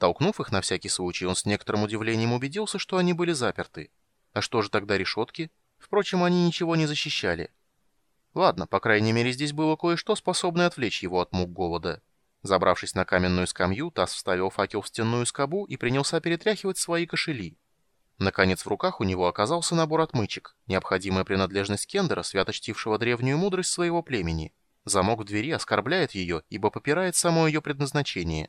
Толкнув их на всякий случай, он с некоторым удивлением убедился, что они были заперты. А что же тогда решетки? Впрочем, они ничего не защищали. Ладно, по крайней мере, здесь было кое-что, способное отвлечь его от мук голода. Забравшись на каменную скамью, Тасс вставил факел в стенную скобу и принялся перетряхивать свои кошели. Наконец, в руках у него оказался набор отмычек, необходимая принадлежность Кендера, свято чтившего древнюю мудрость своего племени. Замок в двери оскорбляет ее, ибо попирает само ее предназначение.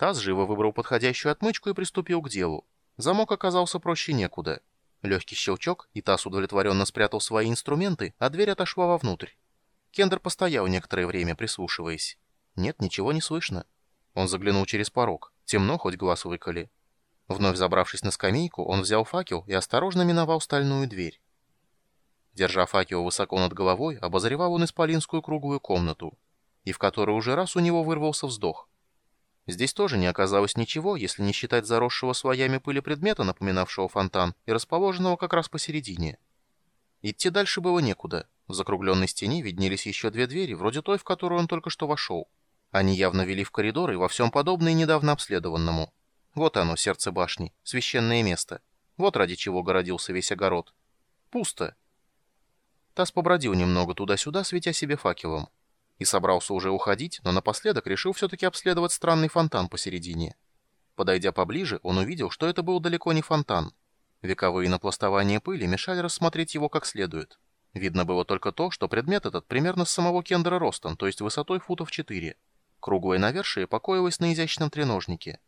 Тасс живо выбрал подходящую отмычку и приступил к делу. Замок оказался проще некуда. Легкий щелчок, и Тасс удовлетворенно спрятал свои инструменты, а дверь отошла вовнутрь. Кендер постоял некоторое время, прислушиваясь. Нет, ничего не слышно. Он заглянул через порог. Темно, хоть глаз выколи. Вновь забравшись на скамейку, он взял факел и осторожно миновал стальную дверь. Держа факел высоко над головой, обозревал он исполинскую круглую комнату, и в которой уже раз у него вырвался вздох. Здесь тоже не оказалось ничего, если не считать заросшего слоями пыли предмета, напоминавшего фонтан, и расположенного как раз посередине. Идти дальше было некуда. В закругленной стене виднелись еще две двери, вроде той, в которую он только что вошел. Они явно вели в коридор и во всем подобное недавно обследованному. Вот оно, сердце башни, священное место. Вот ради чего городился весь огород. Пусто. Тасс побродил немного туда-сюда, светя себе факелом и собрался уже уходить, но напоследок решил все-таки обследовать странный фонтан посередине. Подойдя поближе, он увидел, что это был далеко не фонтан. Вековые напластования пыли мешали рассмотреть его как следует. Видно было только то, что предмет этот примерно с самого кендера ростом, то есть высотой футов 4. Круглое навершие покоилось на изящном треножнике.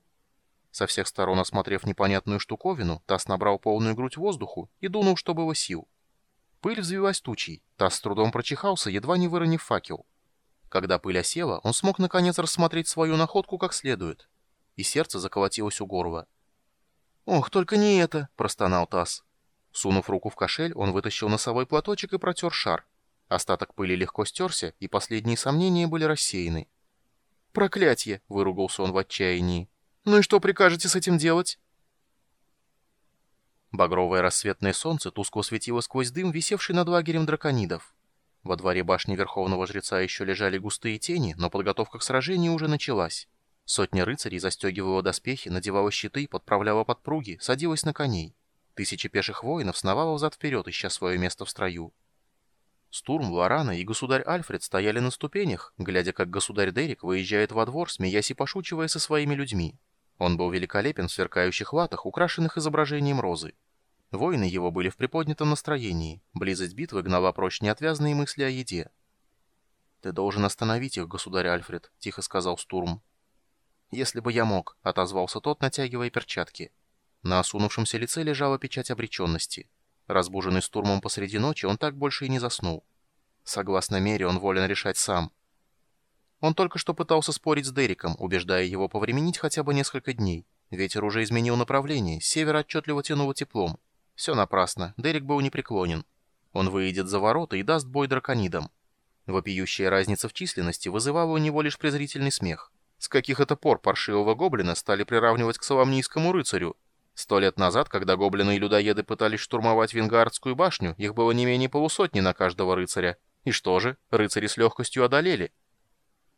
Со всех сторон осмотрев непонятную штуковину, Тасс набрал полную грудь воздуху и дунул, что было сил. Пыль взвилась тучей, Тасс с трудом прочихался, едва не выронив факел. Когда пыль осела, он смог наконец рассмотреть свою находку как следует. И сердце заколотилось у горла. «Ох, только не это!» — простонал Тасс. Сунув руку в кошель, он вытащил носовой платочек и протер шар. Остаток пыли легко стерся, и последние сомнения были рассеяны. «Проклятье!» — выругался он в отчаянии. «Ну и что прикажете с этим делать?» Багровое рассветное солнце тускло светило сквозь дым, висевший над лагерем драконидов. Во дворе башни Верховного Жреца еще лежали густые тени, но подготовка к сражению уже началась. Сотня рыцарей застегивала доспехи, надевала щиты, подправляла подпруги, садилась на коней. Тысячи пеших воинов сновало взад-вперед, ища свое место в строю. Стурм, Лорана и государь Альфред стояли на ступенях, глядя, как государь Дерек выезжает во двор, смеясь и пошучивая со своими людьми. Он был великолепен в сверкающих латах, украшенных изображением розы. Воины его были в приподнятом настроении. Близость битвы гнала прочь неотвязные мысли о еде. «Ты должен остановить их, государь Альфред», — тихо сказал Стурм. «Если бы я мог», — отозвался тот, натягивая перчатки. На осунувшемся лице лежала печать обреченности. Разбуженный Стурмом посреди ночи, он так больше и не заснул. Согласно мере, он волен решать сам. Он только что пытался спорить с Дериком, убеждая его повременить хотя бы несколько дней. Ветер уже изменил направление, с севера отчетливо тянуло теплом. Все напрасно, Дерек был непреклонен. Он выйдет за ворота и даст бой драконидам. Вопиющая разница в численности вызывала у него лишь презрительный смех. С каких это пор паршивого гоблина стали приравнивать к соломнийскому рыцарю? Сто лет назад, когда гоблины и людоеды пытались штурмовать Вингардскую башню, их было не менее полусотни на каждого рыцаря. И что же, рыцари с легкостью одолели.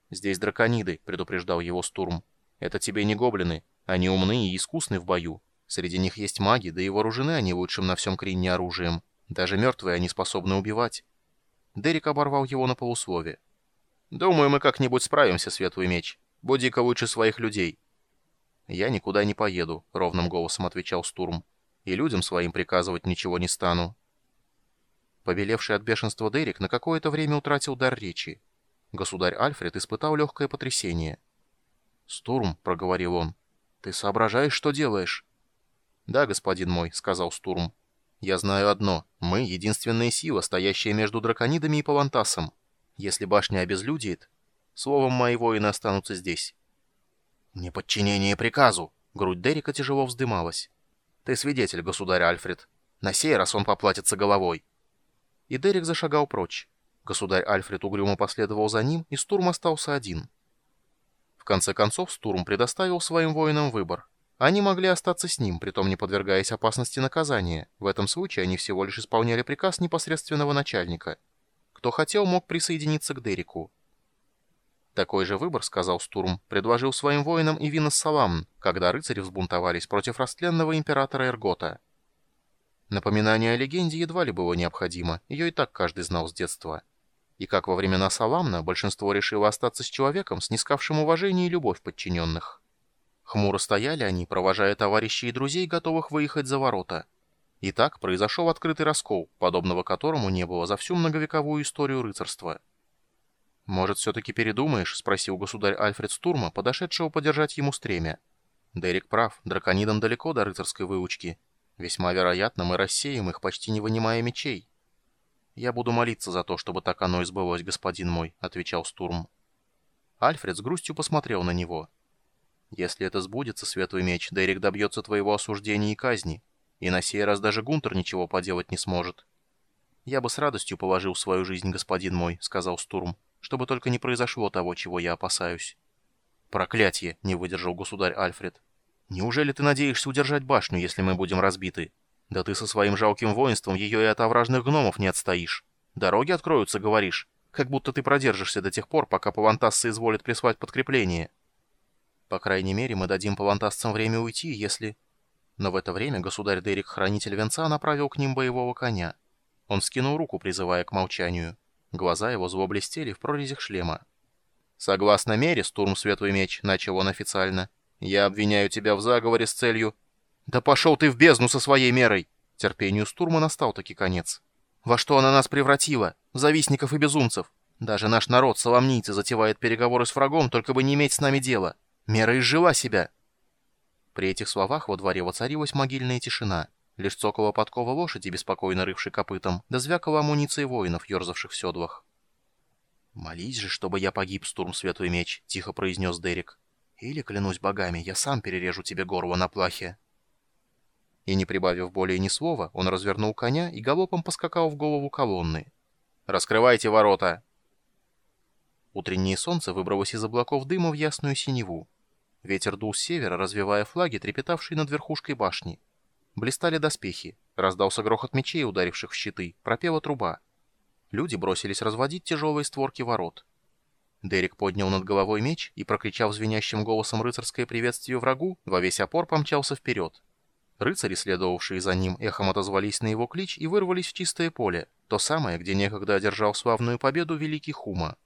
«Здесь дракониды», — предупреждал его Стурм. «Это тебе не гоблины. Они умны и искусны в бою. Среди них есть маги, да и вооружены они лучшим на всем Кринне оружием. Даже мертвые они способны убивать. Дерек оборвал его на полуслове. «Думаю, мы как-нибудь справимся, Светлый Меч. Буди-ка лучше своих людей». «Я никуда не поеду», — ровным голосом отвечал Стурм. «И людям своим приказывать ничего не стану». Побелевший от бешенства Дерек на какое-то время утратил дар речи. Государь Альфред испытал легкое потрясение. «Стурм», — проговорил он, — «ты соображаешь, что делаешь?» «Да, господин мой», — сказал Стурм. «Я знаю одно. Мы — единственная сила, стоящая между драконидами и Палантасом. Если башня обезлюдит, словом, мои воины останутся здесь». «Неподчинение приказу!» — грудь Дерека тяжело вздымалась. «Ты свидетель, государь Альфред. На сей раз он поплатится головой». И Дерек зашагал прочь. Государь Альфред угрюмо последовал за ним, и Стурм остался один. В конце концов, Стурм предоставил своим воинам выбор — они могли остаться с ним, притом не подвергаясь опасности наказания. В этом случае они всего лишь исполняли приказ непосредственного начальника. Кто хотел, мог присоединиться к Дереку. Такой же выбор, сказал Стурм, предложил своим воинам и Винос Саламн, когда рыцари взбунтовались против растленного императора Эргота. Напоминание о легенде едва ли было необходимо, ее и так каждый знал с детства. И как во времена Саламна, большинство решило остаться с человеком, снискавшим уважение и любовь подчиненных. Хмуро стояли они, провожая товарищей и друзей, готовых выехать за ворота. И так произошел открытый раскол, подобного которому не было за всю многовековую историю рыцарства. «Может, все-таки передумаешь?» — спросил государь Альфред Стурма, подошедшего подержать ему стремя. Дерек прав, драконидам далеко до рыцарской выучки. Весьма вероятно, мы рассеем их, почти не вынимая мечей. «Я буду молиться за то, чтобы так оно и господин мой», — отвечал Стурм. Альфред с грустью посмотрел на него. «Если это сбудется, Светлый Меч, Дерек добьется твоего осуждения и казни, и на сей раз даже Гунтер ничего поделать не сможет». «Я бы с радостью положил свою жизнь, господин мой», — сказал Стурм чтобы только не произошло того, чего я опасаюсь. «Проклятье!» — не выдержал государь Альфред. «Неужели ты надеешься удержать башню, если мы будем разбиты? Да ты со своим жалким воинством ее и от овражных гномов не отстоишь. Дороги откроются, говоришь, как будто ты продержишься до тех пор, пока павантасцы изволят прислать подкрепление. По крайней мере, мы дадим павантасцам время уйти, если...» Но в это время государь Дерек, хранитель венца, направил к ним боевого коня. Он скинул руку, призывая к молчанию. Глаза его зло блестели в прорезях шлема. «Согласно мере, Стурм Светлый Меч», — начал он официально, — «я обвиняю тебя в заговоре с целью...» «Да пошел ты в бездну со своей мерой!» Терпению Стурма настал таки конец. «Во что она нас превратила? В завистников и безумцев. Даже наш народ, соломнийцы, затевает переговоры с врагом, только бы не иметь с нами дела. Мера изжила себя!» При этих словах во дворе воцарилась могильная тишина. Лишь цокола подкова лошади, беспокойно рывший копытом, да звякала амуниции воинов, ерзавших в седлах. «Молись же, чтобы я погиб, Стурм Светлый Меч», — тихо произнес Дерек. «Или, клянусь богами, я сам перережу тебе горло на плахе». И не прибавив более ни слова, он развернул коня и галопом поскакал в голову колонны. «Раскрывайте ворота!» Утреннее солнце выбралось из облаков дыма в ясную синеву. Ветер дул с севера, развивая флаги, трепетавшие над верхушкой башни. Блистали доспехи. Раздался грохот мечей, ударивших в щиты. Пропела труба. Люди бросились разводить тяжелые створки ворот. Дерек поднял над головой меч и, прокричав звенящим голосом рыцарское приветствие врагу, во весь опор помчался вперед. Рыцари, следовавшие за ним, эхом отозвались на его клич и вырвались в чистое поле, то самое, где некогда одержал славную победу великий Хума.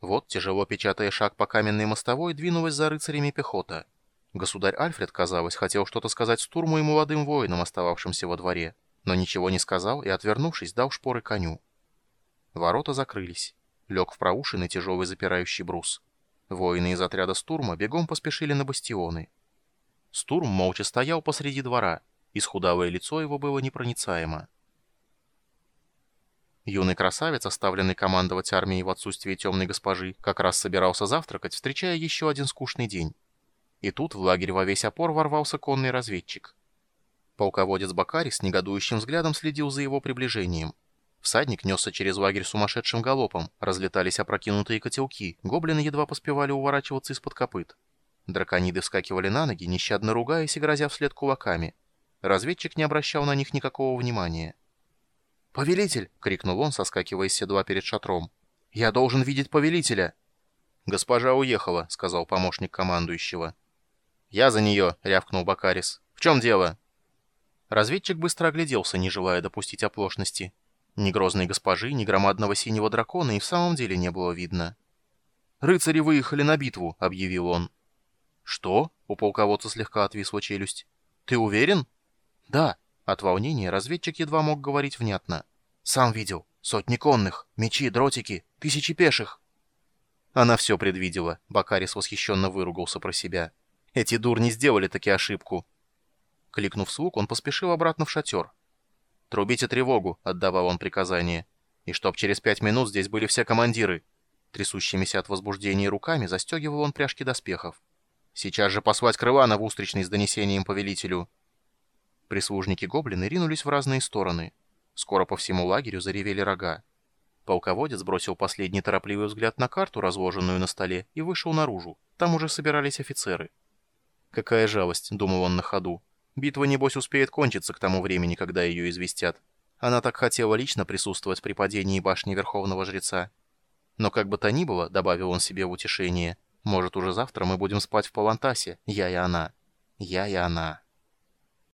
Вот, тяжело печатая шаг по каменной мостовой, двинулась за рыцарями пехота. Государь Альфред, казалось, хотел что-то сказать Стурму и молодым воинам, остававшимся во дворе, но ничего не сказал и, отвернувшись, дал шпоры коню. Ворота закрылись. Лег в проушины тяжелый запирающий брус. Воины из отряда Стурма бегом поспешили на бастионы. Стурм молча стоял посреди двора, исхудалое лицо его было непроницаемо. Юный красавец, оставленный командовать армией в отсутствие темной госпожи, как раз собирался завтракать, встречая еще один скучный день. И тут в лагерь во весь опор ворвался конный разведчик. Полководец Бакари с негодующим взглядом следил за его приближением. Всадник несся через лагерь сумасшедшим галопом, разлетались опрокинутые котелки, гоблины едва поспевали уворачиваться из-под копыт. Дракониды вскакивали на ноги, нещадно ругаясь и грозя вслед кулаками. Разведчик не обращал на них никакого внимания. «Повелитель!» — крикнул он, соскакивая с седла перед шатром. «Я должен видеть повелителя!» «Госпожа уехала», — сказал помощник командующего. «Я за нее!» — рявкнул Бакарис. «В чем дело?» Разведчик быстро огляделся, не желая допустить оплошности. Ни грозной госпожи, ни громадного синего дракона и в самом деле не было видно. «Рыцари выехали на битву», — объявил он. «Что?» — у полководца слегка отвисла челюсть. «Ты уверен?» «Да». От волнения разведчик едва мог говорить внятно. «Сам видел. Сотни конных, мечи, дротики, тысячи пеших». Она все предвидела. Бакарис восхищенно выругался про себя. Эти дурни сделали таки ошибку. Кликнув слуг, он поспешил обратно в шатер. «Трубите тревогу», — отдавал он приказание. «И чтоб через пять минут здесь были все командиры». Трясущимися от возбуждения руками застегивал он пряжки доспехов. «Сейчас же послать Крылана в Устричный с донесением повелителю». Прислужники-гоблины ринулись в разные стороны. Скоро по всему лагерю заревели рога. Полководец бросил последний торопливый взгляд на карту, разложенную на столе, и вышел наружу. Там уже собирались офицеры. Какая жалость, думал он на ходу. Битва, небось, успеет кончиться к тому времени, когда ее известят. Она так хотела лично присутствовать при падении башни Верховного Жреца. Но как бы то ни было, добавил он себе в утешение, может, уже завтра мы будем спать в Палантасе, я и она. Я и она.